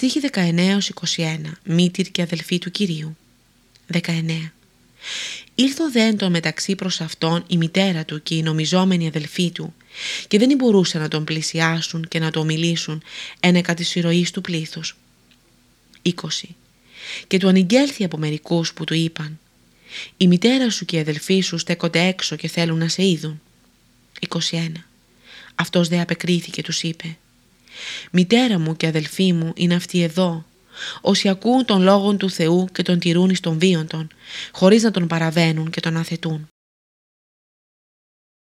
Στίχη 19-21 Μήτυρ και αδελφοί του Κυρίου 19 Ήλθο δε εν μεταξύ προς αυτόν η μητέρα του και η νομιζόμενη αδελφή του και δεν μπορούσαν να τον πλησιάσουν και να το μιλήσουν ένεκα της ηρωής του πλήθους. 20. Και του ανηγγέλθη από μερικούς που του είπαν «Η μητέρα σου και οι αδελφοί σου στέκονται έξω και θέλουν να σε είδουν». 21. Αυτός δε απεκρίθηκε τους είπε «Μητέρα μου και αδελφοί μου είναι αυτοί εδώ, όσοι ακούν τον λόγον του Θεού και τον τηρούν εις των βίων των, χωρίς να τον παραβαίνουν και τον αθετούν».